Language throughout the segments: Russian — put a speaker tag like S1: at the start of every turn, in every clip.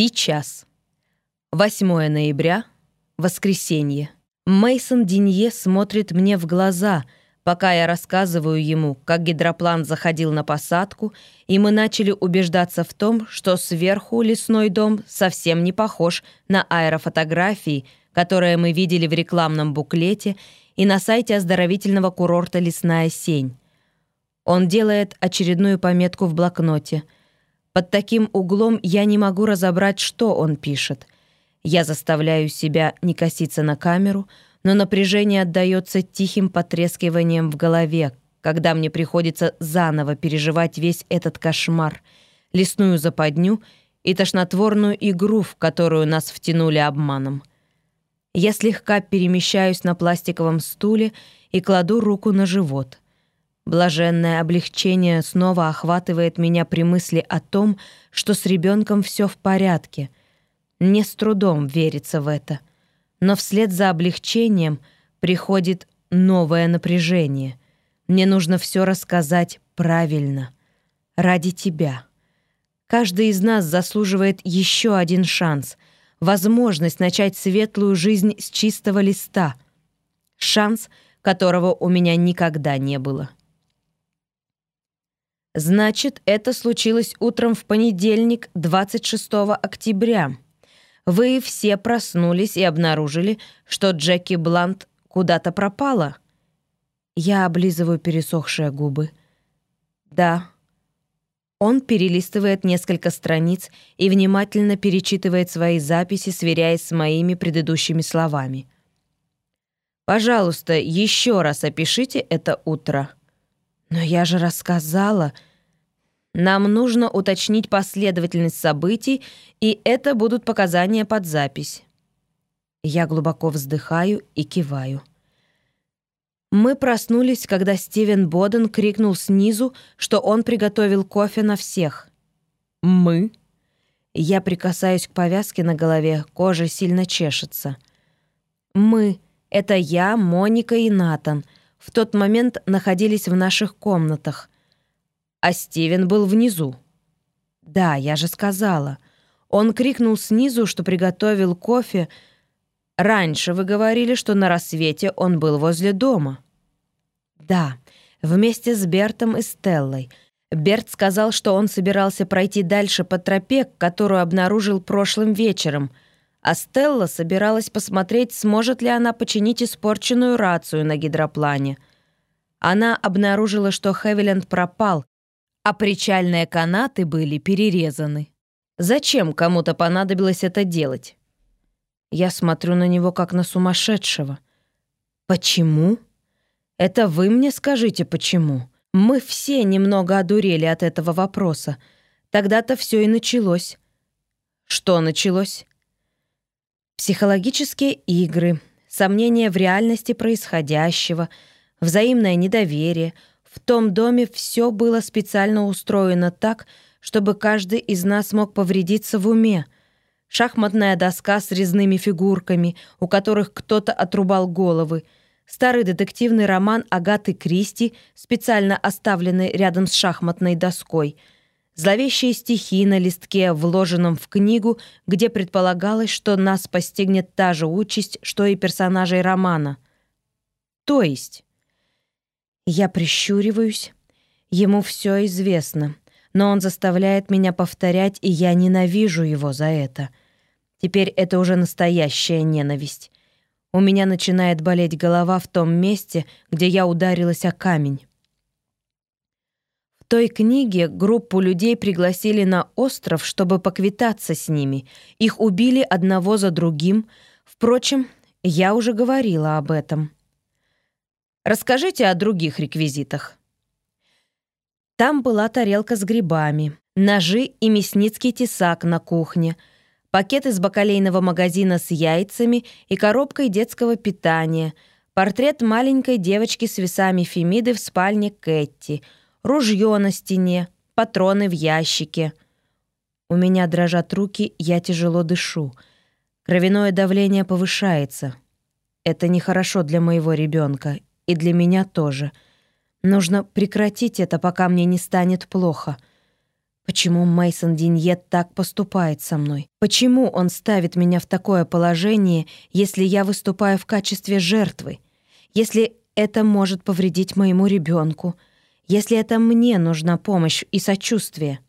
S1: Сейчас. 8 ноября, воскресенье. Мейсон Динье смотрит мне в глаза, пока я рассказываю ему, как гидроплан заходил на посадку, и мы начали убеждаться в том, что сверху лесной дом совсем не похож на аэрофотографии, которые мы видели в рекламном буклете и на сайте оздоровительного курорта «Лесная сень». Он делает очередную пометку в блокноте — под таким углом я не могу разобрать, что он пишет. Я заставляю себя не коситься на камеру, но напряжение отдаётся тихим потрескиванием в голове, когда мне приходится заново переживать весь этот кошмар, лесную западню и тошнотворную игру, в которую нас втянули обманом. Я слегка перемещаюсь на пластиковом стуле и кладу руку на живот — Блаженное облегчение снова охватывает меня при мысли о том, что с ребенком все в порядке. Мне с трудом верится в это. Но вслед за облегчением приходит новое напряжение. Мне нужно все рассказать правильно. Ради тебя. Каждый из нас заслуживает еще один шанс, возможность начать светлую жизнь с чистого листа. Шанс, которого у меня никогда не было. Значит, это случилось утром в понедельник, 26 октября. Вы все проснулись и обнаружили, что Джеки Блант куда-то пропала. Я облизываю пересохшие губы. Да. Он перелистывает несколько страниц и внимательно перечитывает свои записи, сверяясь с моими предыдущими словами. Пожалуйста, еще раз опишите это утро. Но я же рассказала, нам нужно уточнить последовательность событий, и это будут показания под запись. Я глубоко вздыхаю и киваю. Мы проснулись, когда Стивен Боден крикнул снизу, что он приготовил кофе на всех. «Мы?» Я прикасаюсь к повязке на голове, кожа сильно чешется. «Мы» — это я, Моника и Натан. В тот момент находились в наших комнатах — а Стивен был внизу. Да, я же сказала. Он крикнул снизу, что приготовил кофе. Раньше вы говорили, что на рассвете он был возле дома. Да, вместе с Бертом и Стеллой. Берт сказал, что он собирался пройти дальше по тропе, которую обнаружил прошлым вечером, а Стелла собиралась посмотреть, сможет ли она починить испорченную рацию на гидроплане. Она обнаружила, что Хевиленд пропал, а причальные канаты были перерезаны. Зачем кому-то понадобилось это делать? Я смотрю на него как на сумасшедшего. Почему? Это вы мне скажите, почему? Мы все немного одурели от этого вопроса. Тогда-то все и началось. Что началось? Психологические игры, сомнения в реальности происходящего, взаимное недоверие — в том доме все было специально устроено так, чтобы каждый из нас мог повредиться в уме. Шахматная доска с резными фигурками, у которых кто-то отрубал головы, старый детективный роман Агаты Кристи, специально оставленный рядом с шахматной доской, зловещие стихи на листке, вложенном в книгу, где предполагалось, что нас постигнет та же участь, что и персонажей романа. То есть... Я прищуриваюсь. Ему все известно, но он заставляет меня повторять, и я ненавижу его за это. Теперь это уже настоящая ненависть. У меня начинает болеть голова в том месте, где я ударилась о камень. В той книге группу людей пригласили на остров, чтобы поквитаться с ними. Их убили одного за другим. Впрочем, я уже говорила об этом. Расскажите о других реквизитах». Там была тарелка с грибами, ножи и мясницкий тесак на кухне, пакет из бакалейного магазина с яйцами и коробкой детского питания, портрет маленькой девочки с весами Фемиды в спальне Кэтти, ружье на стене, патроны в ящике. У меня дрожат руки, я тяжело дышу. Кровяное давление повышается. Это нехорошо для моего ребенка, и для меня тоже. Нужно прекратить это, пока мне не станет плохо. Почему Мейсон Динье так поступает со мной? Почему он ставит меня в такое положение, если я выступаю в качестве жертвы? Если это может повредить моему ребенку? Если это мне нужна помощь и сочувствие?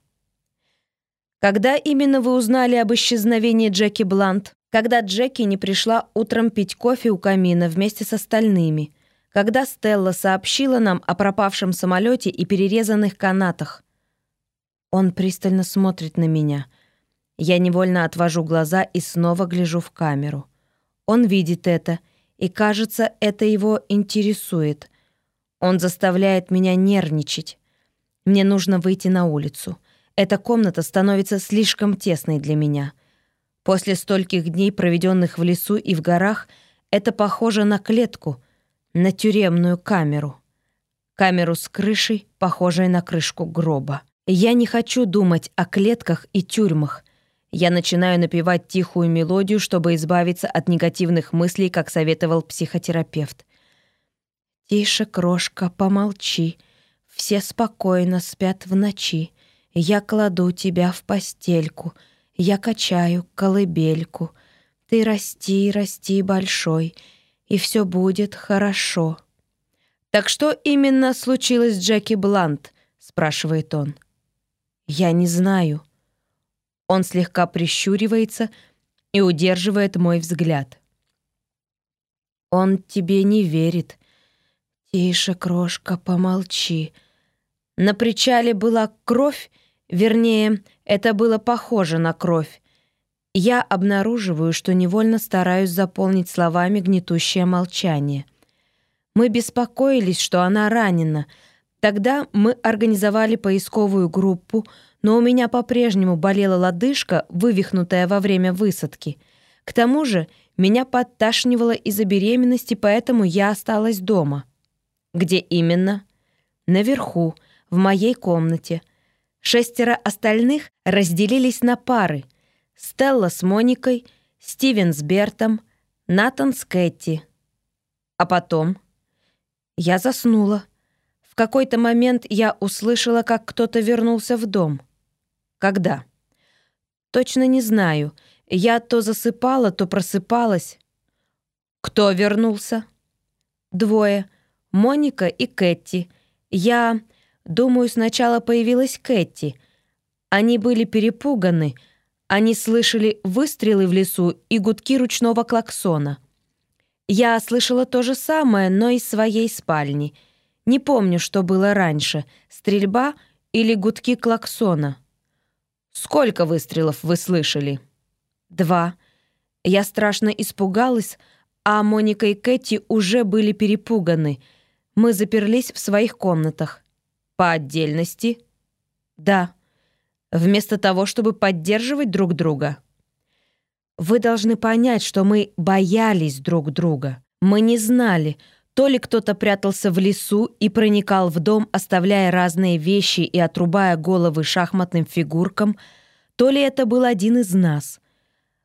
S1: Когда именно вы узнали об исчезновении Джеки Блант? Когда Джеки не пришла утром пить кофе у камина вместе с остальными? Когда Стелла сообщила нам о пропавшем самолете и перерезанных канатах? Он пристально смотрит на меня. Я невольно отвожу глаза и снова гляжу в камеру. Он видит это, и, кажется, это его интересует. Он заставляет меня нервничать. Мне нужно выйти на улицу. Эта комната становится слишком тесной для меня. После стольких дней, проведенных в лесу и в горах, это похоже на клетку, на тюремную камеру. Камеру с крышей, похожей на крышку гроба. Я не хочу думать о клетках и тюрьмах. Я начинаю напевать тихую мелодию, чтобы избавиться от негативных мыслей, как советовал психотерапевт. «Тише, крошка, помолчи. Все спокойно спят в ночи. Я кладу тебя в постельку. Я качаю колыбельку. Ты расти, расти большой, и все будет хорошо». «Так что именно случилось с Джеки Блант?» — спрашивает он. «Я не знаю». Он слегка прищуривается и удерживает мой взгляд. «Он тебе не верит. Тише, крошка, помолчи. На причале была кровь, вернее, это было похоже на кровь. Я обнаруживаю, что невольно стараюсь заполнить словами гнетущее молчание. Мы беспокоились, что она ранена — Тогда мы организовали поисковую группу, но у меня по-прежнему болела лодыжка, вывихнутая во время высадки. К тому же меня подташнивало из-за беременности, поэтому я осталась дома. Где именно? Наверху, в моей комнате. Шестеро остальных разделились на пары. Стелла с Моникой, Стивен с Бертом, Натан с Кэти. А потом я заснула какой-то момент я услышала, как кто-то вернулся в дом. Когда? Точно не знаю. Я то засыпала, то просыпалась. Кто вернулся? Двое. Моника и Кэти. Я думаю, сначала появилась Кэти. Они были перепуганы. Они слышали выстрелы в лесу и гудки ручного клаксона. Я слышала то же самое, но из своей спальни — не помню, что было раньше, стрельба или гудки клаксона. Сколько выстрелов вы слышали? Два. Я страшно испугалась, а Моника и Кэти уже были перепуганы. Мы заперлись в своих комнатах. По отдельности? Да. Вместо того, чтобы поддерживать друг друга. Вы должны понять, что мы боялись друг друга. Мы не знали, то ли кто-то прятался в лесу и проникал в дом, оставляя разные вещи и отрубая головы шахматным фигуркам, то ли это был один из нас.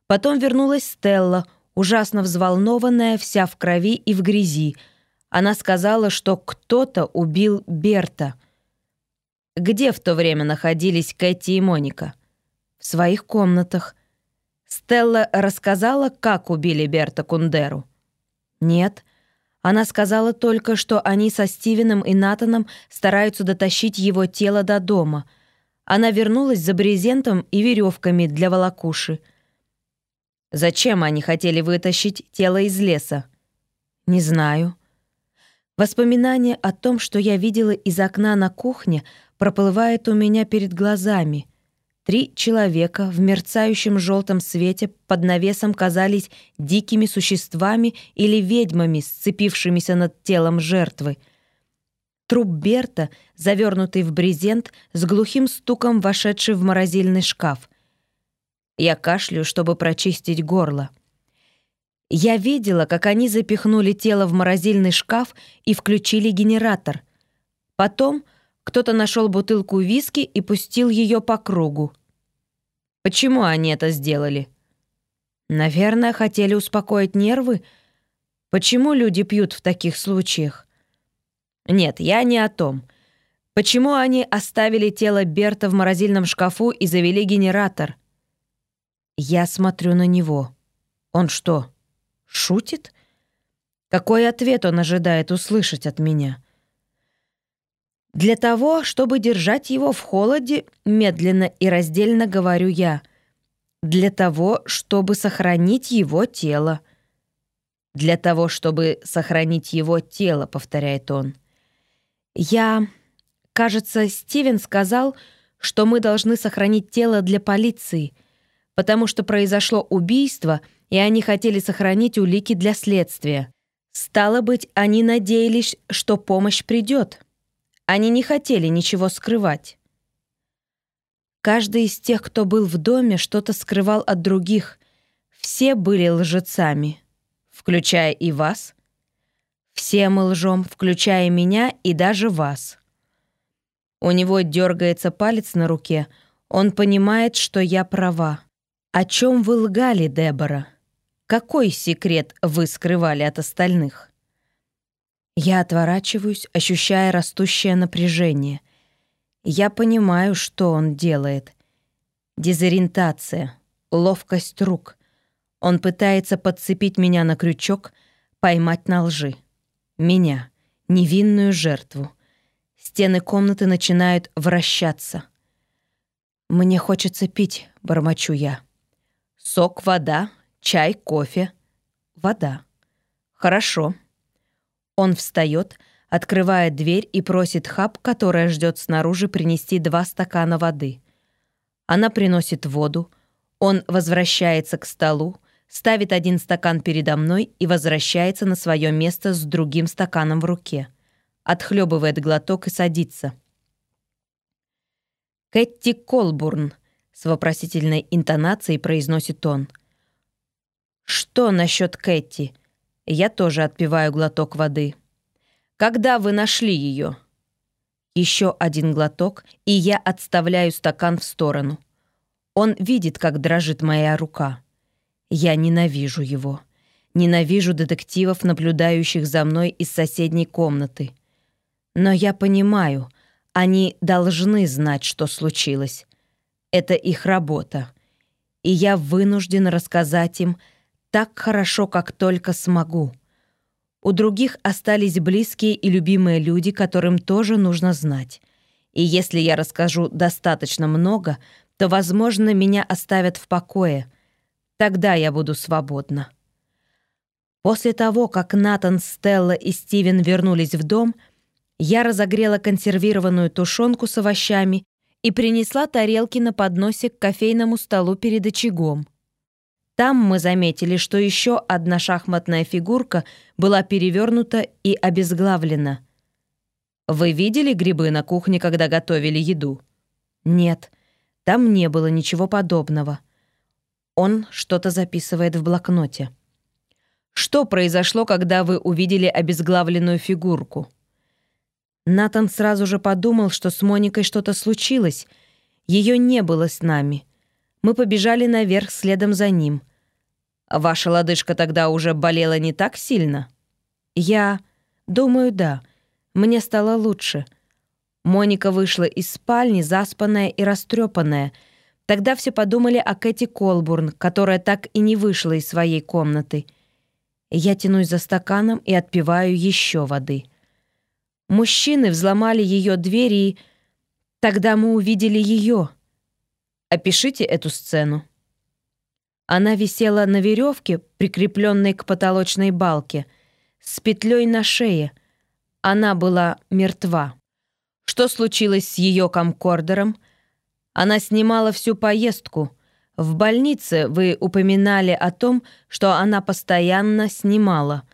S1: Потом вернулась Стелла, ужасно взволнованная, вся в крови и в грязи. Она сказала, что кто-то убил Берта. Где в то время находились Кэти и Моника? В своих комнатах. Стелла рассказала, как убили Берта Кундеру? Нет. Она сказала только, что они со Стивеном и Натаном стараются дотащить его тело до дома. Она вернулась за брезентом и веревками для волокуши. Зачем они хотели вытащить тело из леса? Не знаю. Воспоминание о том, что я видела из окна на кухне, проплывает у меня перед глазами — Три человека в мерцающем желтом свете под навесом казались дикими существами или ведьмами, сцепившимися над телом жертвы. Труп Берта, завернутый в брезент, с глухим стуком вошедший в морозильный шкаф. Я кашлю, чтобы прочистить горло. Я видела, как они запихнули тело в морозильный шкаф и включили генератор. Потом кто-то нашел бутылку виски и пустил ее по кругу. Почему они это сделали? Наверное, хотели успокоить нервы. Почему люди пьют в таких случаях? Нет, я не о том. Почему они оставили тело Берта в морозильном шкафу и завели генератор? Я смотрю на него. Он что, шутит? Какой ответ он ожидает услышать от меня? Для того, чтобы держать его в холоде, медленно и раздельно говорю я. Для того, чтобы сохранить его тело. Для того, чтобы сохранить его тело, повторяет он. Я... Кажется, Стивен сказал, что мы должны сохранить тело для полиции, потому что произошло убийство, и они хотели сохранить улики для следствия. Стало быть, они надеялись, что помощь придет. Они не хотели ничего скрывать. Каждый из тех, кто был в доме, что-то скрывал от других. Все были лжецами, включая и вас. Все мы лжем, включая меня и даже вас. У него дергается палец на руке. Он понимает, что я права. О чем вы лгали, Дебора? Какой секрет вы скрывали от остальных? Я отворачиваюсь, ощущая растущее напряжение. Я понимаю, что он делает. Дезориентация, ловкость рук. Он пытается подцепить меня на крючок, поймать на лжи. Меня, невинную жертву. Стены комнаты начинают вращаться. «Мне хочется пить», — бормочу я. «Сок, вода, чай, кофе, вода. Хорошо». Он встает, открывает дверь и просит Хаб, которая ждет снаружи, принести два стакана воды. Она приносит воду, он возвращается к столу, ставит один стакан передо мной и возвращается на свое место с другим стаканом в руке отхлебывает глоток и садится. «Кэтти Колбурн», — с вопросительной интонацией произносит он. «Что насчет Кэти?» Я тоже отпиваю глоток воды. «Когда вы нашли ее?» Еще один глоток, и я отставляю стакан в сторону. Он видит, как дрожит моя рука. Я ненавижу его. Ненавижу детективов, наблюдающих за мной из соседней комнаты. Но я понимаю, они должны знать, что случилось. Это их работа. И я вынужден рассказать им так хорошо, как только смогу. У других остались близкие и любимые люди, которым тоже нужно знать. И если я расскажу достаточно много, то, возможно, меня оставят в покое. Тогда я буду свободна. После того, как Натан, Стелла и Стивен вернулись в дом — я разогрела консервированную тушенку с овощами и принесла тарелки на подносе к кофейному столу перед очагом. Там мы заметили, что еще одна шахматная фигурка была перевернута и обезглавлена. «Вы видели грибы на кухне, когда готовили еду?» «Нет, там не было ничего подобного». Он что-то записывает в блокноте. «Что произошло, когда вы увидели обезглавленную фигурку?» Натан сразу же подумал, что с Моникой что-то случилось. Ее не было с нами. Мы побежали наверх следом за ним. «Ваша лодыжка тогда уже болела не так сильно?» «Я... думаю, да. Мне стало лучше». Моника вышла из спальни, заспанная и растрепанная. Тогда все подумали о Кэти Колбурн, которая так и не вышла из своей комнаты. Я тянусь за стаканом и отпиваю еще воды. Мужчины взломали ее двери, и тогда мы увидели ее. Опишите эту сцену. Она висела на веревке, прикрепленной к потолочной балке, с петлей на шее. Она была мертва. Что случилось с ее комкордером? Она снимала всю поездку. В больнице вы упоминали о том, что она постоянно снимала.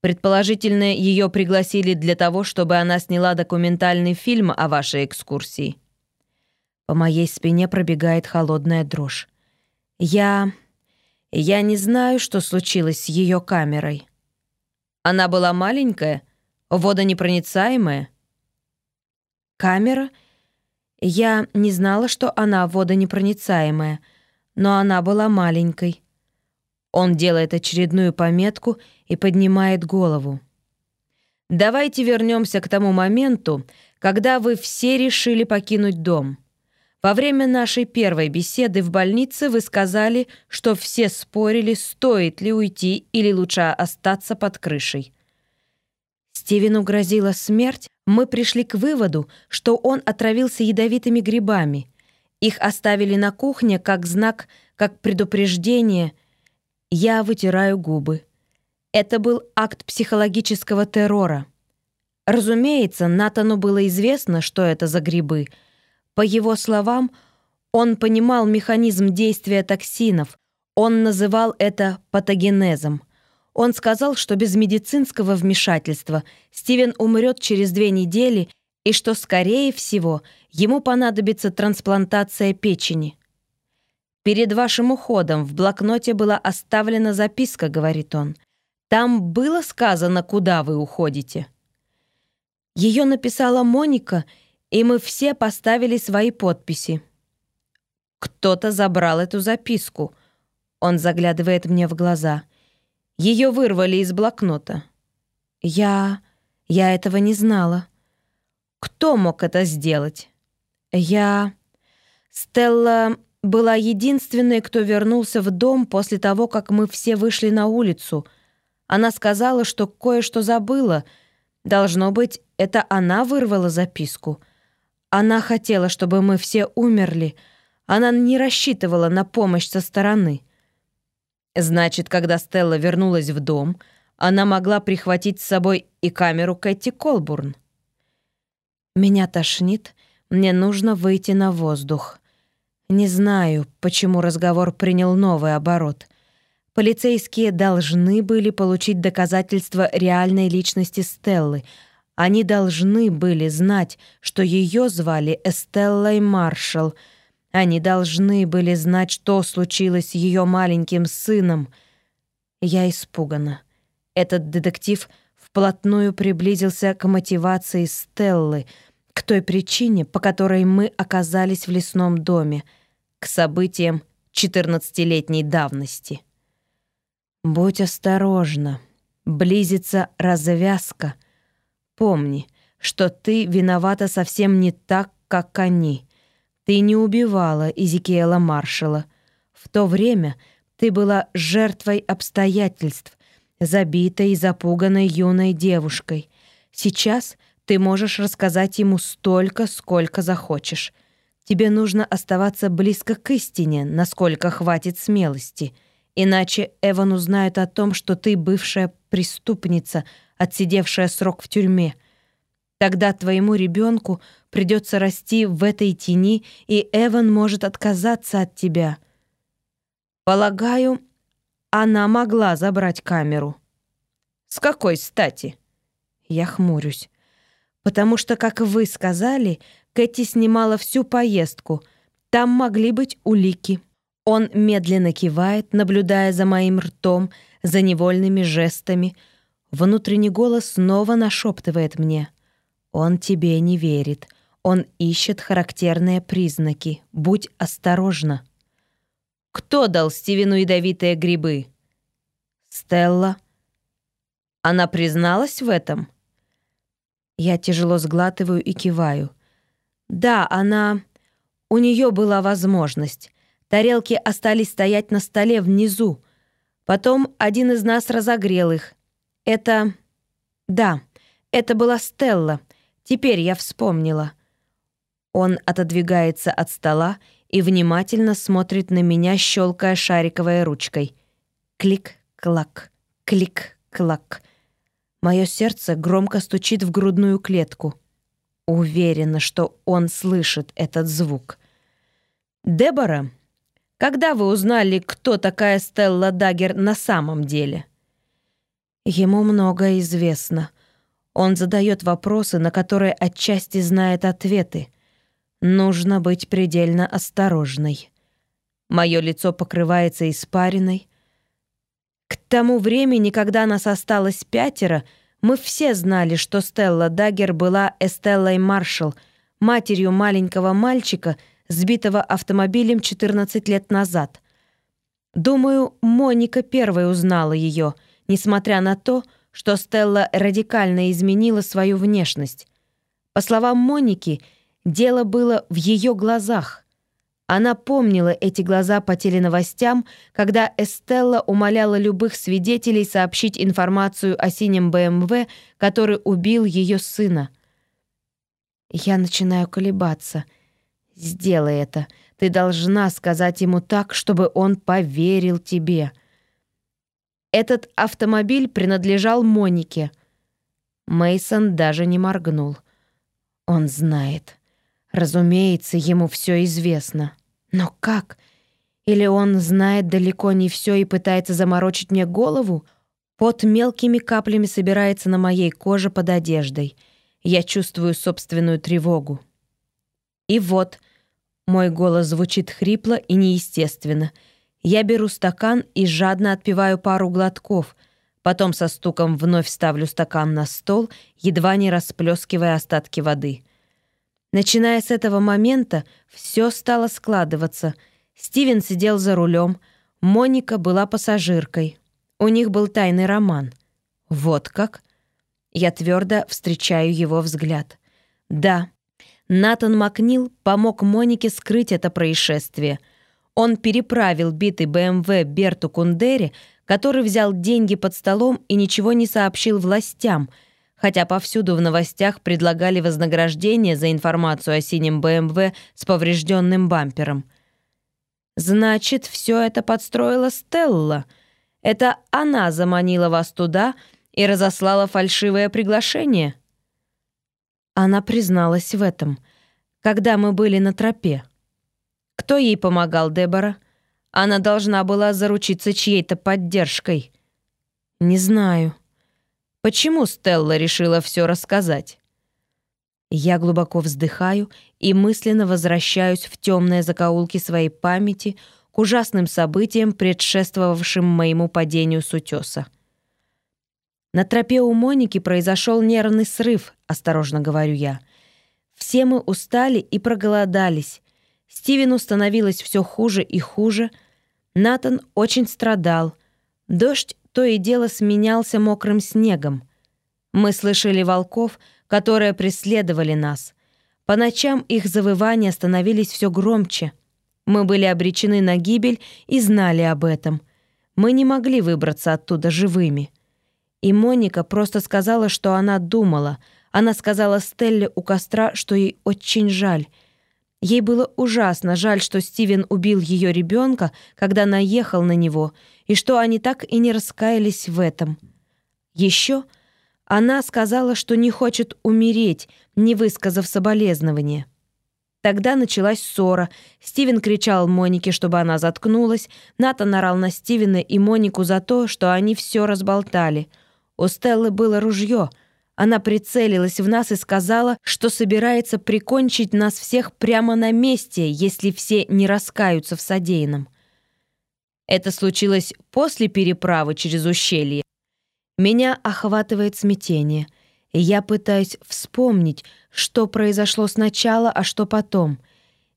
S1: Предположительно, ее пригласили для того, чтобы она сняла документальный фильм о вашей экскурсии. По моей спине пробегает холодная дрожь. Я... я не знаю, что случилось с ее камерой. Она была маленькая, водонепроницаемая. Камера? Я не знала, что она водонепроницаемая, но она была маленькой. Он делает очередную пометку и поднимает голову. Давайте вернемся к тому моменту, когда вы все решили покинуть дом. Во время нашей первой беседы в больнице вы сказали, что все спорили, стоит ли уйти или лучше остаться под крышей. Стивену грозила смерть, мы пришли к выводу, что он отравился ядовитыми грибами. Их оставили на кухне как знак, как предупреждение. Я вытираю губы. Это был акт психологического террора. Разумеется, Натану было известно, что это за грибы. По его словам, он понимал механизм действия токсинов. Он называл это патогенезом. Он сказал, что без медицинского вмешательства Стивен умрет через две недели и что, скорее всего, ему понадобится трансплантация печени. «Перед вашим уходом в блокноте была оставлена записка», — говорит он. «Там было сказано, куда вы уходите». Ее написала Моника, и мы все поставили свои подписи. Кто-то забрал эту записку. Он заглядывает мне в глаза. Ее вырвали из блокнота. Я... я этого не знала. Кто мог это сделать? Я... Стелла была единственной, кто вернулся в дом после того, как мы все вышли на улицу. Она сказала, что кое-что забыла. Должно быть, это она вырвала записку. Она хотела, чтобы мы все умерли. Она не рассчитывала на помощь со стороны. Значит, когда Стелла вернулась в дом, она могла прихватить с собой и камеру Кэти Колбурн. Меня тошнит, мне нужно выйти на воздух. Не знаю, почему разговор принял новый оборот. Полицейские должны были получить доказательства реальной личности Стеллы. Они должны были знать, что ее звали Эстеллой Маршалл, они должны были знать, что случилось с ее маленьким сыном. Я испугана. Этот детектив вплотную приблизился к мотивации Стеллы, к той причине, по которой мы оказались в лесном доме, к событиям 14-летней давности. Будь осторожна. Близится развязка. Помни, что ты виновата совсем не так, как они. Ты не убивала Изикиэла Маршала. В то время ты была жертвой обстоятельств, забитой и запуганной юной девушкой. Сейчас ты можешь рассказать ему столько, сколько захочешь. Тебе нужно оставаться близко к истине, насколько хватит смелости. Иначе Эван узнает о том, что ты бывшая преступница, отсидевшая срок в тюрьме — Тогда твоему ребенку придется расти в этой тени, и Эван может отказаться от тебя. Полагаю, она могла забрать камеру. С какой стати? Я хмурюсь. Потому что, как вы сказали, Кэти снимала всю поездку. Там могли быть улики. Он медленно кивает, наблюдая за моим ртом, за невольными жестами. Внутренний голос снова нашептывает мне — он тебе не верит. Он ищет характерные признаки. Будь осторожна. Кто дал Стивену ядовитые грибы? Стелла. Она призналась в этом? Я тяжело сглатываю и киваю. Да, она... У нее была возможность. Тарелки остались стоять на столе внизу. Потом один из нас разогрел их. Это... Да, это была Стелла. Теперь я вспомнила. Он отодвигается от стола и внимательно смотрит на меня, щелкая шариковой ручкой. Клик-клак, клик-клак. Мое сердце громко стучит в грудную клетку. Уверена, что он слышит этот звук. «Дебора, когда вы узнали, кто такая Стелла Даггер на самом деле?» Ему многое известно. Он задает вопросы, на которые отчасти знает ответы. Нужно быть предельно осторожной. Мое лицо покрывается испариной. К тому времени, когда нас осталось пятеро, мы все знали, что Стелла Даггер была Эстеллой Маршалл, матерью маленького мальчика, сбитого автомобилем 14 лет назад. Думаю, Моника первой узнала ее, несмотря на то, что Стелла радикально изменила свою внешность. По словам Моники, дело было в ее глазах. Она помнила эти глаза по теленовостям, когда Эстелла умоляла любых свидетелей сообщить информацию о синем БМВ, который убил ее сына. Я начинаю колебаться. «Сделай это. Ты должна сказать ему так, чтобы он поверил тебе». Этот автомобиль принадлежал Монике. Мейсон даже не моргнул. Он знает. Разумеется, ему все известно. Но как? Или он знает далеко не все и пытается заморочить мне голову? Под мелкими каплями собирается на моей коже под одеждой. Я чувствую собственную тревогу. И вот, мой голос звучит хрипло и неестественно. Я беру стакан и жадно отпиваю пару глотков, потом со стуком вновь ставлю стакан на стол, едва не расплескивая остатки воды — Начиная с этого момента, все стало складываться. Стивен сидел за рулем, Моника была пассажиркой. У них был тайный роман. Вот как? Я твердо встречаю его взгляд. Да, Натан Макнил помог Монике скрыть это происшествие. Он переправил битый БМВ Берту Кундере, который взял деньги под столом и ничего не сообщил властям — хотя повсюду в новостях предлагали вознаграждение за информацию о синем БМВ с поврежденным бампером. «Значит, все это подстроила Стелла. Это она заманила вас туда и разослала фальшивое приглашение?» Она призналась в этом, когда мы были на тропе. Кто ей помогал, Дебора? Она должна была заручиться чьей-то поддержкой. «Не знаю», Почему Стелла решила все рассказать? Я глубоко вздыхаю и мысленно возвращаюсь в темные закоулки своей памяти к ужасным событиям, предшествовавшим моему падению с утеса. На тропе у Моники произошел нервный срыв, осторожно говорю я. Все мы устали и проголодались. Стивену становилось все хуже и хуже. Натан очень страдал. Дождь то и дело сменялся мокрым снегом. Мы слышали волков, которые преследовали нас. По ночам их завывания становились все громче. Мы были обречены на гибель и знали об этом. Мы не могли выбраться оттуда живыми. И Моника просто сказала, что она думала. Она сказала Стелле у костра, что ей очень жаль. Ей было ужасно жаль, что Стивен убил ее ребенка, когда наехал на него — и что они так и не раскаялись в этом. Еще она сказала, что не хочет умереть, не высказав соболезнования. Тогда началась ссора. Стивен кричал Монике, чтобы она заткнулась. Натан орал на Стивена и Монику за то, что они все разболтали. У Стеллы было ружье. Она прицелилась в нас и сказала, что собирается прикончить нас всех прямо на месте, если все не раскаются в содеянном. Это случилось после переправы через ущелье. Меня охватывает смятение, я пытаюсь вспомнить, что произошло сначала, а что потом.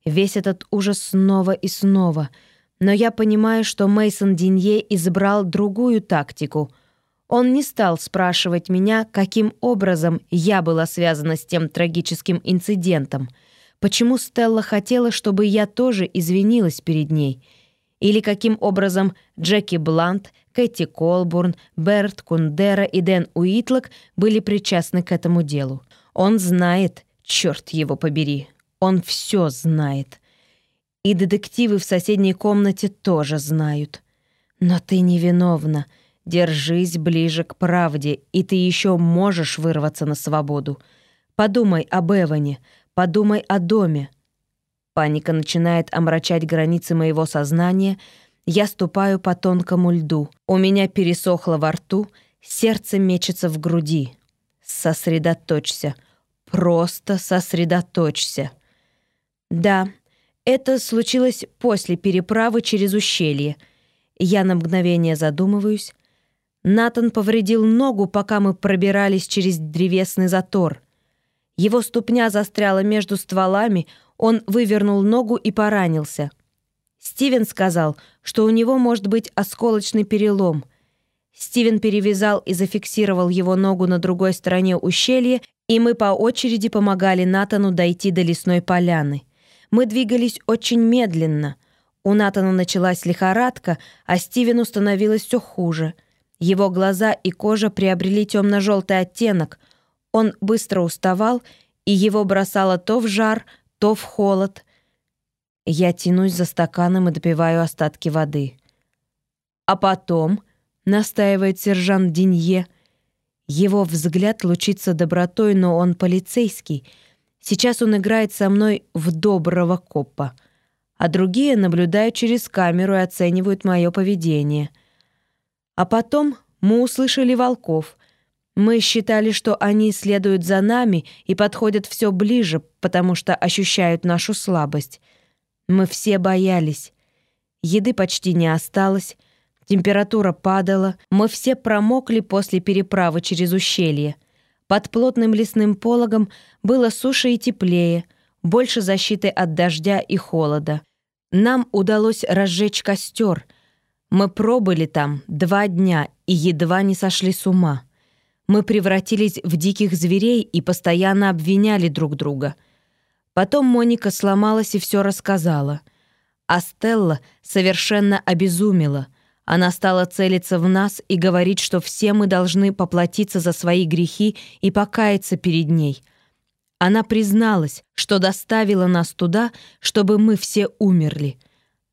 S1: Весь этот ужас снова и снова. Но я понимаю, что Мейсон Динье избрал другую тактику. Он не стал спрашивать меня, каким образом я была связана с тем трагическим инцидентом. Почему Стелла хотела, чтобы я тоже извинилась перед ней — или каким образом Джеки Блант, Кэти Колбурн, Берт Кундера и Дэн Уитлок были причастны к этому делу. Он знает, черт его побери, он все знает. И детективы в соседней комнате тоже знают. Но ты невиновна. Держись ближе к правде, и ты еще можешь вырваться на свободу. Подумай об Эване, подумай о доме, Паника начинает омрачать границы моего сознания. Я ступаю по тонкому льду. У меня пересохло во рту, сердце мечется в груди. Сосредоточься. Просто сосредоточься. Да, это случилось после переправы через ущелье. Я на мгновение задумываюсь. Натан повредил ногу, пока мы пробирались через древесный затор. Его ступня застряла между стволами, он вывернул ногу и поранился. Стивен сказал, что у него может быть осколочный перелом. Стивен перевязал и зафиксировал его ногу на другой стороне ущелья И мы по очереди помогали Натану дойти до лесной поляны. Мы двигались очень медленно. У Натана началась лихорадка, а Стивену становилось все хуже. Его глаза и кожа приобрели темно-желтый оттенок. Он быстро уставал, и его бросало то в жар, то в холод. Я тянусь за стаканом и допиваю остатки воды. А потом, настаивает сержант Динье, его взгляд лучится добротой, но он полицейский. Сейчас он играет со мной в доброго копа. А другие наблюдают через камеру и оценивают мое поведение. А потом мы услышали волков. Мы считали, что они следуют за нами и подходят все ближе, потому что ощущают нашу слабость. Мы все боялись. Еды почти не осталось, температура падала, мы все промокли после переправы через ущелье. Под плотным лесным пологом было суше и теплее, больше защиты от дождя и холода. Нам удалось разжечь костер. Мы пробыли там два дня и едва не сошли с ума. Мы превратились в диких зверей и постоянно обвиняли друг друга — Потом Моника сломалась и все рассказала. А Стелла совершенно обезумела. Она стала целиться в нас и говорить, что все мы должны поплатиться за свои грехи и покаяться перед ней. Она призналась, что доставила нас туда, чтобы мы все умерли.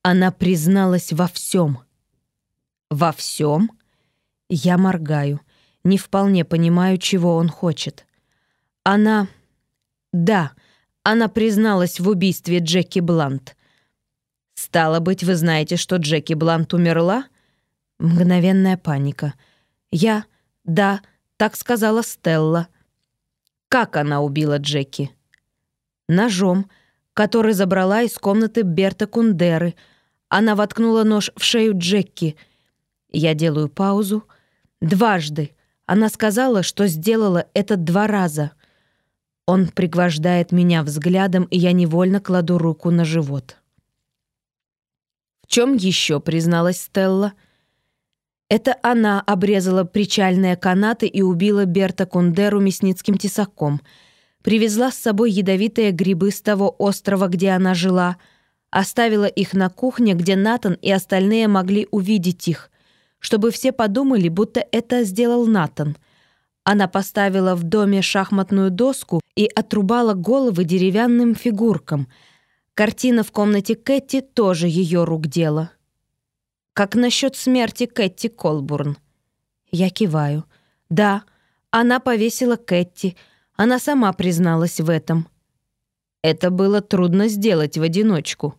S1: Она призналась во всем. Во всем? Я моргаю. Не вполне понимаю, чего он хочет. Она... Да, она призналась в убийстве Джеки Блант. «Стало быть, вы знаете, что Джеки Блант умерла?» Мгновенная паника. «Я... Да, так сказала Стелла». «Как она убила Джеки?» «Ножом, который забрала из комнаты Берта Кундеры. Она воткнула нож в шею Джеки. Я делаю паузу. Дважды. Она сказала, что сделала это два раза. Он пригвождает меня взглядом, и я невольно кладу руку на живот. «В чем еще?» — призналась Стелла. «Это она обрезала причальные канаты и убила Берта Кундеру мясницким тесаком. Привезла с собой ядовитые грибы с того острова, где она жила, оставила их на кухне, где Натан и остальные могли увидеть их, чтобы все подумали, будто это сделал Натан. Она поставила в доме шахматную доску и отрубала головы деревянным фигуркам. Картина в комнате Кэти тоже ее рук дело. Как насчет смерти Кэти Колбурн? Я киваю. Да, она повесила Кэти. Она сама призналась в этом. Это было трудно сделать в одиночку.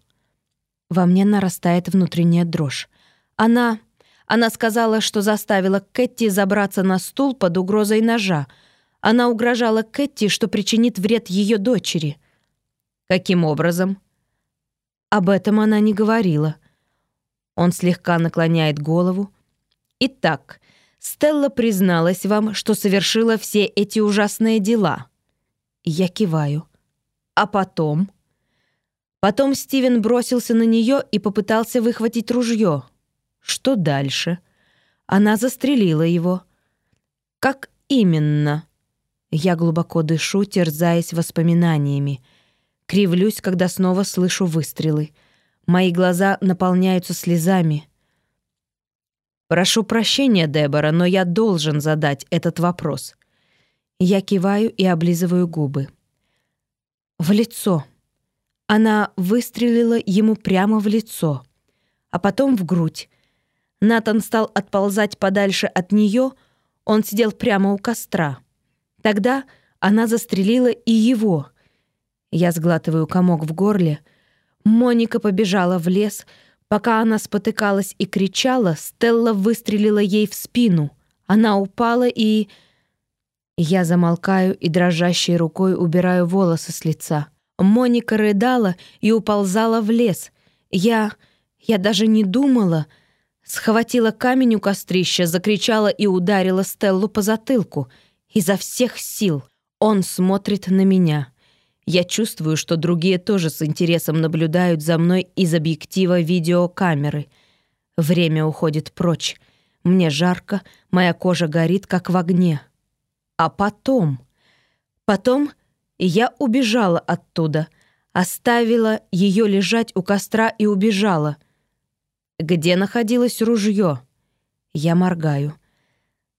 S1: Во мне нарастает внутренняя дрожь. Она... Она сказала, что заставила Кэти забраться на стул под угрозой ножа. Она угрожала Кэти, что причинит вред ее дочери. Каким образом? Об этом она не говорила. Он слегка наклоняет голову. Итак, Стелла призналась вам, что совершила все эти ужасные дела. Я киваю. А потом? Потом Стивен бросился на нее и попытался выхватить ружье. Что дальше? Она застрелила его. Как именно? Я глубоко дышу, терзаясь воспоминаниями. Кривлюсь, когда снова слышу выстрелы. Мои глаза наполняются слезами. «Прошу прощения, Дебора, но я должен задать этот вопрос». Я киваю и облизываю губы. В лицо. Она выстрелила ему прямо в лицо, а потом в грудь, Натан стал отползать подальше от нее, он сидел прямо у костра. Тогда она застрелила и его. Я сглатываю комок в горле. Моника побежала в лес. Пока она спотыкалась и кричала, Стелла выстрелила ей в спину. Она упала и... Я замолкаю и дрожащей рукой убираю волосы с лица. Моника рыдала и уползала в лес. Я... я даже не думала... Схватила камень у кострища, закричала и ударила Стеллу по затылку. Изо всех сил. Он смотрит на меня. Я чувствую, что другие тоже с интересом наблюдают за мной из объектива видеокамеры. Время уходит прочь. Мне жарко, моя кожа горит, как в огне. А потом... Потом я убежала оттуда, оставила ее лежать у костра и убежала. Где находилось ружье? Я моргаю.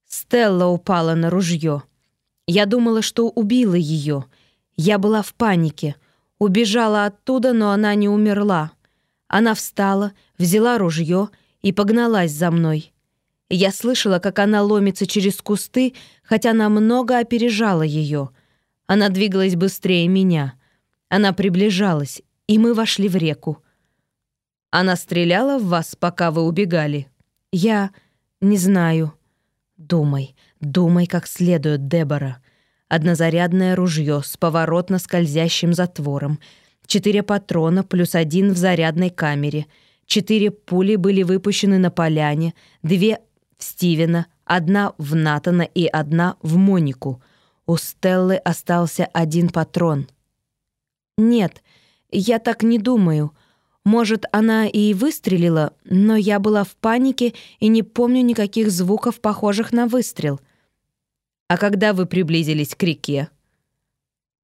S1: Стелла упала на ружье. Я думала, что убила ее. Я была в панике. Убежала оттуда, но она не умерла. Она встала, взяла ружье и погналась за мной. Я слышала, как она ломится через кусты, хотя намного опережала ее. Она двигалась быстрее меня. Она приближалась, и мы вошли в реку. Она стреляла в вас, пока вы убегали? Я не знаю. Думай, думай как следует, Дебора. Однозарядное ружье с поворотно скользящим затвором. Четыре патрона плюс один в зарядной камере. Четыре пули были выпущены на поляне, две в Стивена, одна в Натана и одна в Монику. У Стеллы остался один патрон. «Нет, я так не думаю. Может, она и выстрелила, но я была в панике и не помню никаких звуков, похожих на выстрел. А когда вы приблизились к реке?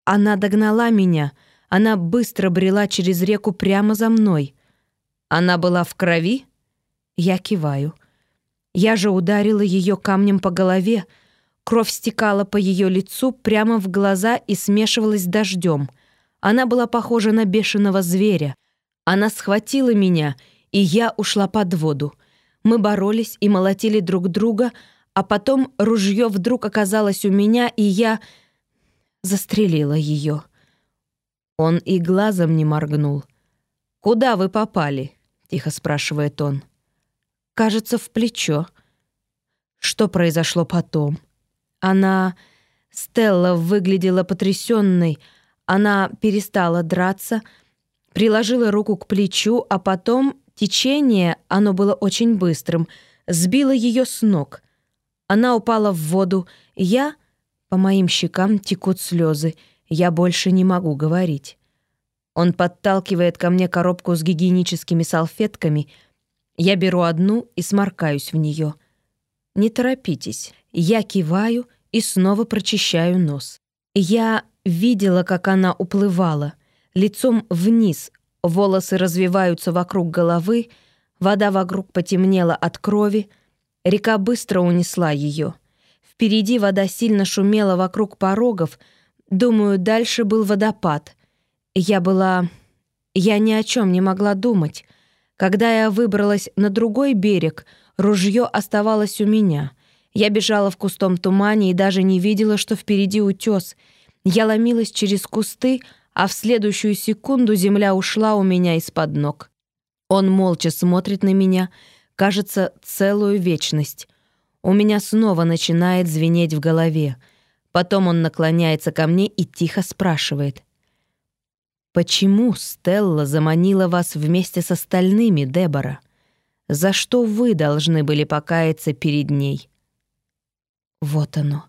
S1: Она догнала меня. Она быстро брела через реку прямо за мной. Она была в крови? Я киваю. Я же ударила ее камнем по голове. Кровь стекала по ее лицу прямо в глаза и смешивалась с дождем. Она была похожа на бешеного зверя. Она схватила меня, и я ушла под воду. Мы боролись и молотили друг друга, а потом ружье вдруг оказалось у меня, и я застрелила ее. Он и глазом не моргнул. «Куда вы попали?» — тихо спрашивает он. «Кажется, в плечо». Что произошло потом? Она... Стелла выглядела потрясенной. Она перестала драться — приложила руку к плечу, а потом течение, оно было очень быстрым, сбило ее с ног. Она упала в воду, я... По моим щекам текут слезы, я больше не могу говорить. Он подталкивает ко мне коробку с гигиеническими салфетками. Я беру одну и сморкаюсь в нее. Не торопитесь. Я киваю и снова прочищаю нос. Я видела, как она уплывала — лицом вниз, волосы развиваются вокруг головы, вода вокруг потемнела от крови, река быстро унесла ее. Впереди вода сильно шумела вокруг порогов, думаю, дальше был водопад. Я была... Я ни о чем не могла думать. Когда я выбралась на другой берег, ружье оставалось у меня. Я бежала в кустом тумане и даже не видела, что впереди утес. Я ломилась через кусты, а в следующую секунду земля ушла у меня из-под ног. Он молча смотрит на меня, кажется, целую вечность. У меня снова начинает звенеть в голове. Потом он наклоняется ко мне и тихо спрашивает. «Почему Стелла заманила вас вместе с остальными, Дебора? За что вы должны были покаяться перед ней?» Вот оно,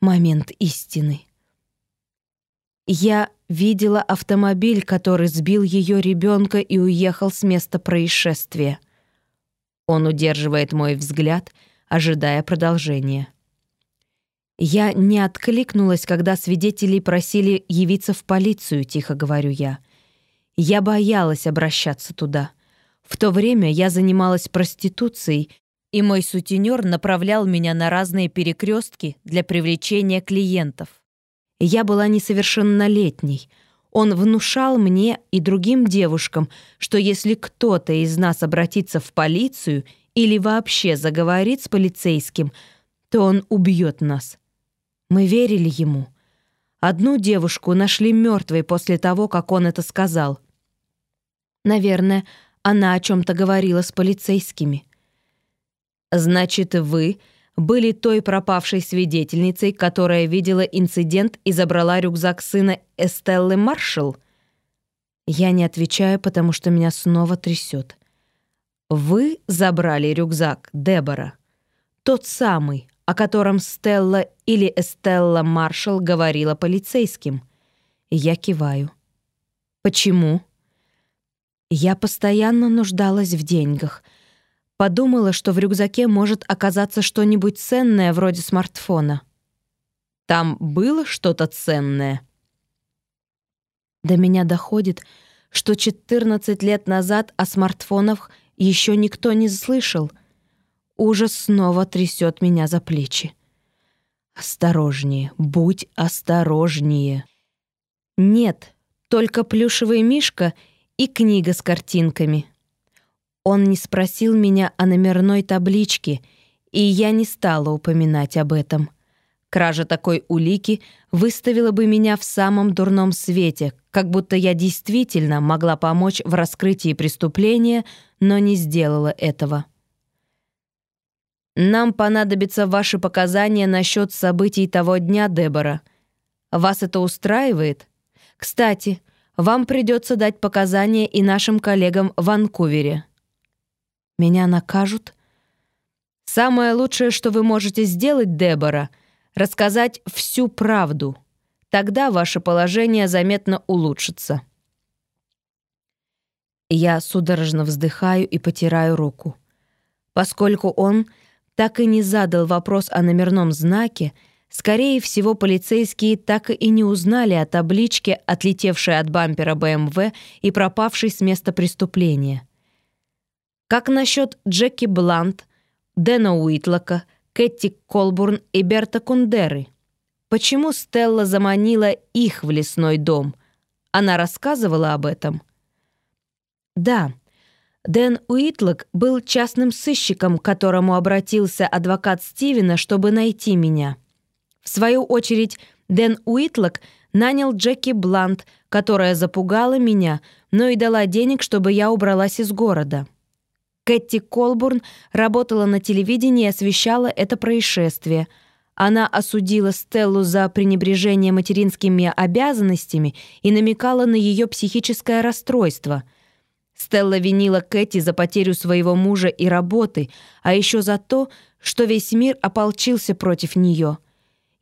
S1: момент истины. Я видела автомобиль, который сбил ее ребенка и уехал с места происшествия. Он удерживает мой взгляд, ожидая продолжения. Я не откликнулась, когда свидетелей просили явиться в полицию, тихо говорю я. Я боялась обращаться туда. В то время я занималась проституцией, и мой сутенер направлял меня на разные перекрестки для привлечения клиентов. Я была несовершеннолетней. Он внушал мне и другим девушкам, что если кто-то из нас обратится в полицию или вообще заговорит с полицейским, то он убьет нас. Мы верили ему. Одну девушку нашли мертвой после того, как он это сказал. Наверное, она о чем-то говорила с полицейскими. «Значит, вы были той пропавшей свидетельницей, которая видела инцидент и забрала рюкзак сына Эстеллы Маршалл? Я не отвечаю, потому что меня снова трясет. Вы забрали рюкзак, Дебора. Тот самый, о котором Стелла или Эстелла Маршалл говорила полицейским. Я киваю. Почему? Я постоянно нуждалась в деньгах — Подумала, что в рюкзаке может оказаться что-нибудь ценное вроде смартфона. Там было что-то ценное?» До меня доходит, что 14 лет назад о смартфонах еще никто не слышал. Ужас снова трясет меня за плечи. «Осторожнее, будь осторожнее». «Нет, только плюшевый мишка и книга с картинками». Он не спросил меня о номерной табличке, и я не стала упоминать об этом. Кража такой улики выставила бы меня в самом дурном свете, как будто я действительно могла помочь в раскрытии преступления, но не сделала этого. «Нам понадобятся ваши показания насчет событий того дня, Дебора. Вас это устраивает? Кстати, вам придется дать показания и нашим коллегам в Ванкувере». Меня накажут? Самое лучшее, что вы можете сделать, Дебора, рассказать всю правду. Тогда ваше положение заметно улучшится. Я судорожно вздыхаю и потираю руку. Поскольку он так и не задал вопрос о номерном знаке, скорее всего, полицейские так и не узнали о табличке, отлетевшей от бампера БМВ и пропавшей с места преступления. Как насчет Джеки Блант, Дэна Уитлока, Кэти Колбурн и Берта Кундеры? Почему Стелла заманила их в лесной дом? Она рассказывала об этом? Да, Дэн Уитлок был частным сыщиком, к которому обратился адвокат Стивена, чтобы найти меня. В свою очередь, Дэн Уитлок нанял Джеки Блант, которая запугала меня, но и дала денег, чтобы я убралась из города. Кэти Колбурн работала на телевидении и освещала это происшествие. Она осудила Стеллу за пренебрежение материнскими обязанностями и намекала на ее психическое расстройство. Стелла винила Кэти за потерю своего мужа и работы, а еще за то, что весь мир ополчился против нее.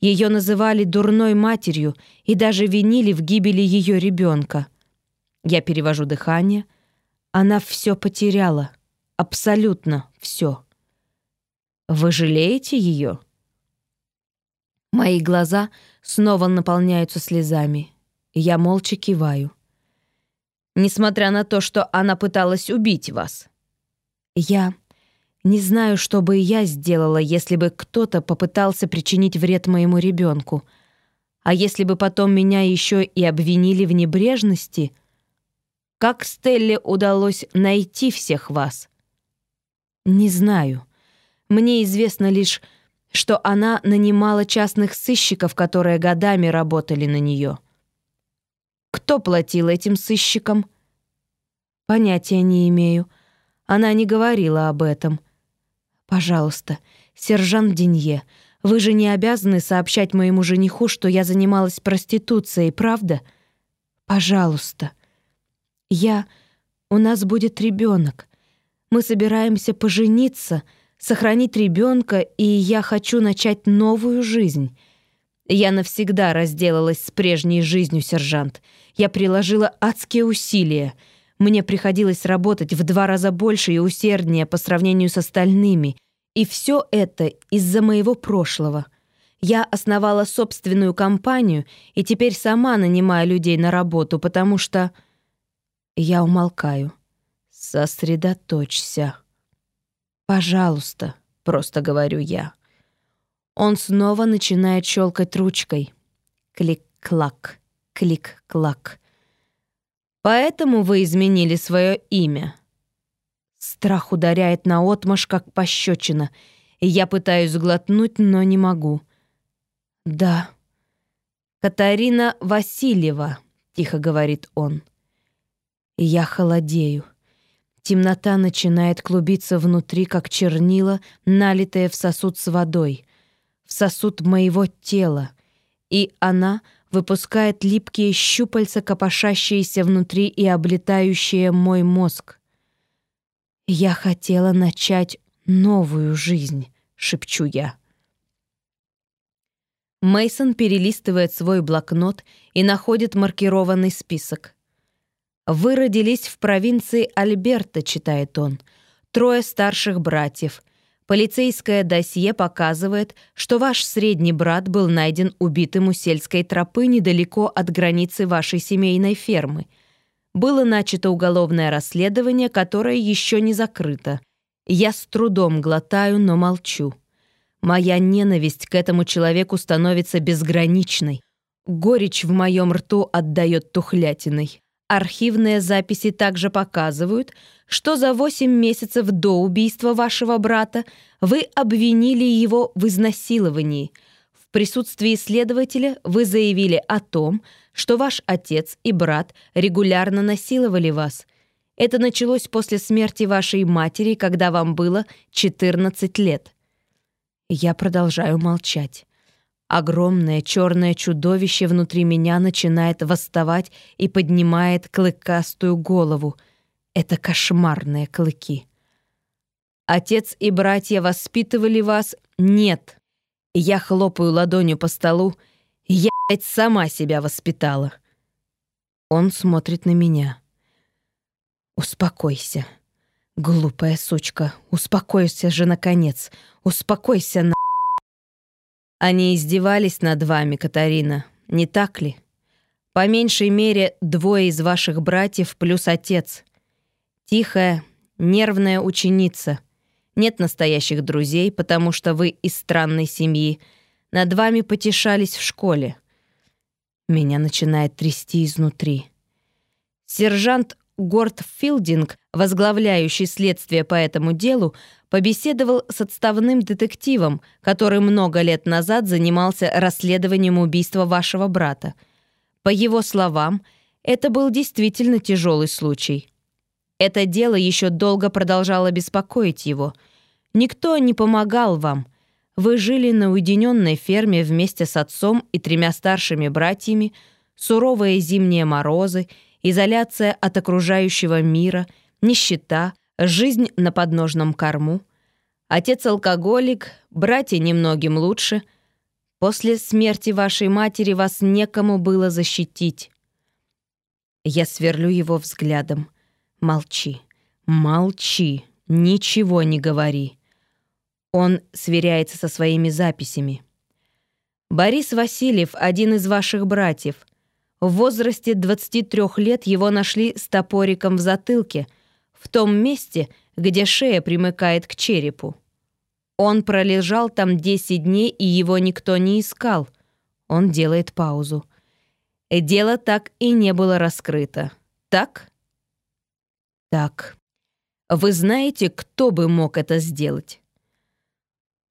S1: Ее называли дурной матерью и даже винили в гибели ее ребенка. Я перевожу дыхание. Она все потеряла. Абсолютно все. Вы жалеете ее? Мои глаза снова наполняются слезами. Я молча киваю. Несмотря на то, что она пыталась убить вас. Я не знаю, что бы я сделала, если бы кто-то попытался причинить вред моему ребенку. А если бы потом меня еще и обвинили в небрежности, как Стелле удалось найти всех вас? Не знаю. Мне известно лишь, что она нанимала частных сыщиков, которые годами работали на нее. Кто платил этим сыщикам? Понятия не имею. Она не говорила об этом. Пожалуйста, сержант Денье, вы же не обязаны сообщать моему жениху, что я занималась проституцией, правда? Пожалуйста. Я... У нас будет ребенок. Мы собираемся пожениться, сохранить ребенка, и я хочу начать новую жизнь. Я навсегда разделалась с прежней жизнью, сержант. Я приложила адские усилия. Мне приходилось работать в два раза больше и усерднее по сравнению с остальными. И все это из-за моего прошлого. Я основала собственную компанию и теперь сама нанимаю людей на работу, потому что... Я умолкаю. «Сосредоточься». «Пожалуйста», — просто говорю я. Он снова начинает щелкать ручкой. Клик-клак, клик-клак. «Поэтому вы изменили свое имя». Страх ударяет на отмашь, как пощечина, и я пытаюсь глотнуть, но не могу. «Да». «Катарина Васильева», — тихо говорит он. Я холодею. Темнота начинает клубиться внутри, как чернила, налитые в сосуд с водой, в сосуд моего тела, и она выпускает липкие щупальца, копошащиеся внутри и облетающие мой мозг. «Я хотела начать новую жизнь», — шепчу я. Мейсон перелистывает свой блокнот и находит маркированный список. «Вы родились в провинции Альберта», — читает он. «Трое старших братьев. Полицейское досье показывает, что ваш средний брат был найден убитым у сельской тропы недалеко от границы вашей семейной фермы. Было начато уголовное расследование, которое еще не закрыто. Я с трудом глотаю, но молчу. Моя ненависть к этому человеку становится безграничной. Горечь в моем рту отдает тухлятиной. Архивные записи также показывают, что за 8 месяцев до убийства вашего брата вы обвинили его в изнасиловании. В присутствии следователя вы заявили о том, что ваш отец и брат регулярно насиловали вас. Это началось после смерти вашей матери, когда вам было 14 лет. Я продолжаю молчать. Огромное черное чудовище внутри меня начинает восставать и поднимает клыкастую голову. Это кошмарные клыки. Отец и братья воспитывали вас? Нет. Я хлопаю ладонью по столу. Я, блядь, сама себя воспитала. Он смотрит на меня. Успокойся. Глупая сучка, успокойся же, наконец. Успокойся, на... Они издевались над вами, Катарина, не так ли? По меньшей мере, двое из ваших братьев плюс отец. Тихая, нервная ученица. Нет настоящих друзей, потому что вы из странной семьи. Над вами потешались в школе. Меня начинает трясти изнутри. Сержант Горд Филдинг, возглавляющий следствие по этому делу, побеседовал с отставным детективом, который много лет назад занимался расследованием убийства вашего брата. По его словам, это был действительно тяжелый случай. Это дело еще долго продолжало беспокоить его. Никто не помогал вам. Вы жили на уединенной ферме вместе с отцом и тремя старшими братьями, суровые зимние морозы — изоляция от окружающего мира, нищета, жизнь на подножном корму. Отец алкоголик, братья немногим лучше. После смерти вашей матери вас некому было защитить. Я сверлю его взглядом. Молчи, молчи, ничего не говори. Он сверяется со своими записями. Борис Васильев, один из ваших братьев, в возрасте 23 лет его нашли с топориком в затылке, в том месте, где шея примыкает к черепу. Он пролежал там 10 дней, и его никто не искал. Он делает паузу. Дело так и не было раскрыто. Так? Так. Вы знаете, кто бы мог это сделать?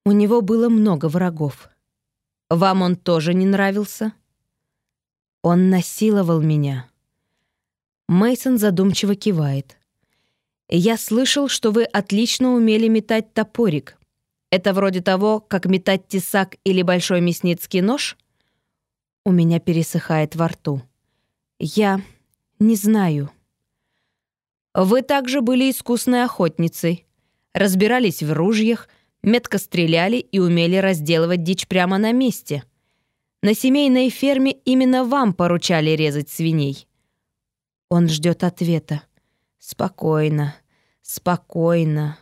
S1: У него было много врагов. Вам он тоже не нравился? Он насиловал меня. Мейсон задумчиво кивает. Я слышал, что вы отлично умели метать топорик. Это вроде того, как метать тесак или большой мясницкий нож? У меня пересыхает во рту. Я не знаю. Вы также были искусной охотницей. Разбирались в ружьях, метко стреляли и умели разделывать дичь прямо на месте. На семейной ферме именно вам поручали резать свиней. Он ждет ответа. Спокойно, спокойно.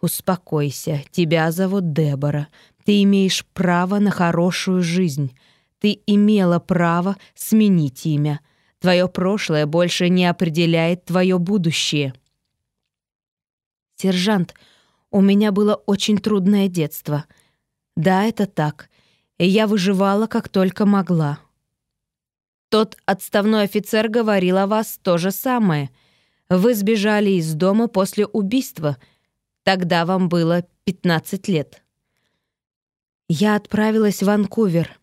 S1: Успокойся, тебя зовут Дебора. Ты имеешь право на хорошую жизнь. Ты имела право сменить имя. Твое прошлое больше не определяет твое будущее. Сержант, у меня было очень трудное детство. Да, это так и я выживала как только могла. Тот отставной офицер говорил о вас то же самое. Вы сбежали из дома после убийства. Тогда вам было 15 лет. Я отправилась в Ванкувер.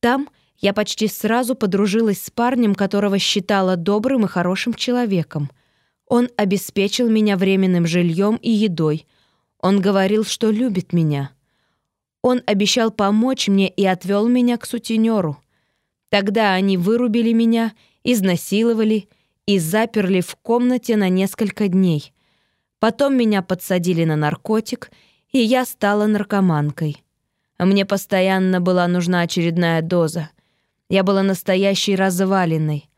S1: Там я почти сразу подружилась с парнем, которого считала добрым и хорошим человеком. Он обеспечил меня временным жильем и едой. Он говорил, что любит меня. Он обещал помочь мне и отвел меня к сутенеру. Тогда они вырубили меня, изнасиловали и заперли в комнате на несколько дней. Потом меня подсадили на наркотик, и я стала наркоманкой. Мне постоянно была нужна очередная доза. Я была настоящей развалиной.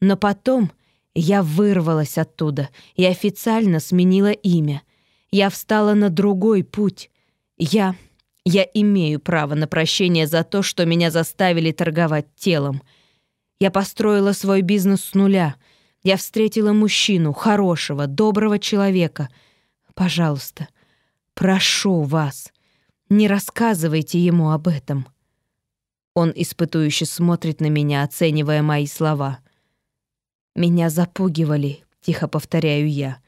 S1: Но потом я вырвалась оттуда и официально сменила имя. Я встала на другой путь. Я... Я имею право на прощение за то, что меня заставили торговать телом. Я построила свой бизнес с нуля. Я встретила мужчину, хорошего, доброго человека. Пожалуйста, прошу вас, не рассказывайте ему об этом. Он испытующе смотрит на меня, оценивая мои слова. «Меня запугивали», — тихо повторяю я.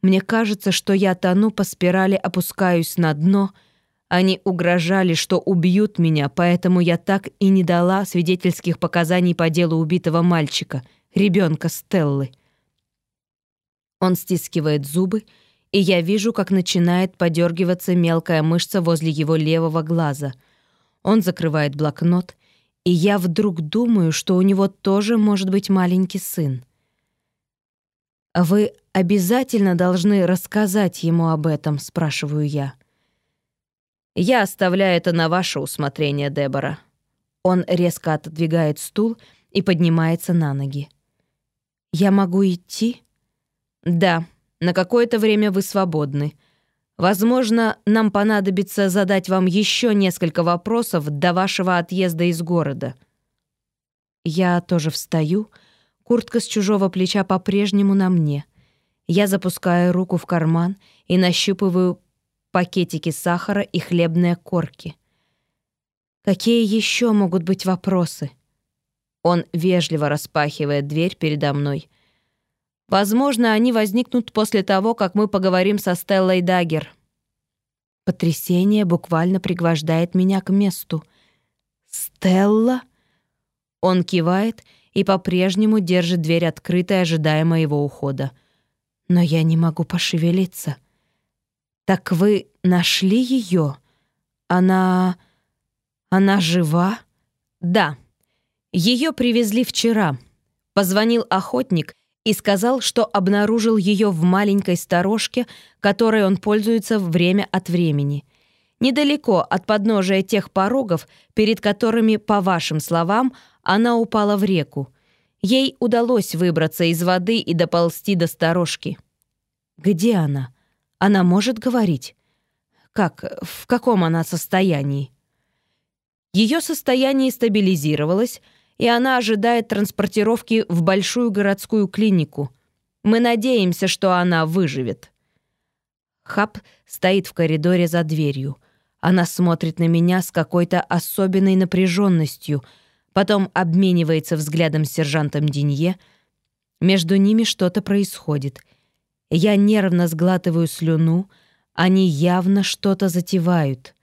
S1: «Мне кажется, что я тону по спирали, опускаюсь на дно», — они угрожали, что убьют меня, поэтому я так и не дала свидетельских показаний по делу убитого мальчика, ребенка Стеллы. Он стискивает зубы, и я вижу, как начинает подергиваться мелкая мышца возле его левого глаза. Он закрывает блокнот, и я вдруг думаю, что у него тоже может быть маленький сын. «Вы обязательно должны рассказать ему об этом?» — спрашиваю я. Я оставляю это на ваше усмотрение, Дебора. Он резко отодвигает стул и поднимается на ноги. Я могу идти? Да, на какое-то время вы свободны. Возможно, нам понадобится задать вам еще несколько вопросов до вашего отъезда из города. Я тоже встаю, куртка с чужого плеча по-прежнему на мне. Я запускаю руку в карман и нащупываю пакетики сахара и хлебные корки. Какие еще могут быть вопросы? Он вежливо распахивает дверь передо мной. Возможно, они возникнут после того, как мы поговорим со Стеллой Даггер. Потрясение буквально пригвождает меня к месту. «Стелла?» Он кивает и по-прежнему держит дверь открытой, ожидая моего ухода. Но я не могу пошевелиться. «Так вы нашли ее? Она... она жива?» «Да. Ее привезли вчера. Позвонил охотник и сказал, что обнаружил ее в маленькой сторожке, которой он пользуется время от времени. Недалеко от подножия тех порогов, перед которыми, по вашим словам, она упала в реку. Ей удалось выбраться из воды и доползти до сторожки. Где она? Она может говорить? Как, в каком она состоянии? Ее состояние стабилизировалось, и она ожидает транспортировки в большую городскую клинику. Мы надеемся, что она выживет. Хаб стоит в коридоре за дверью. Она смотрит на меня с какой-то особенной напряженностью, потом обменивается взглядом с сержантом Динье. Между ними что-то происходит — я нервно сглатываю слюну, они явно что-то затевают.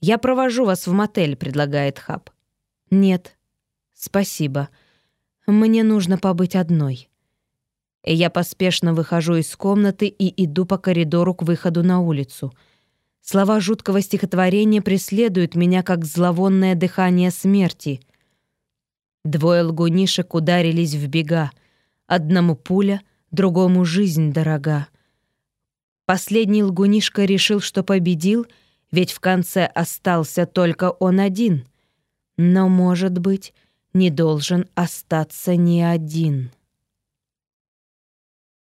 S1: «Я провожу вас в мотель», — предлагает Хаб. «Нет, спасибо. Мне нужно побыть одной». Я поспешно выхожу из комнаты и иду по коридору к выходу на улицу. Слова жуткого стихотворения преследуют меня, как зловонное дыхание смерти. Двое лгунишек ударились в бега. Одному пуля — другому жизнь дорога. Последний лгунишка решил, что победил, ведь в конце остался только он один. Но, может быть, не должен остаться ни один.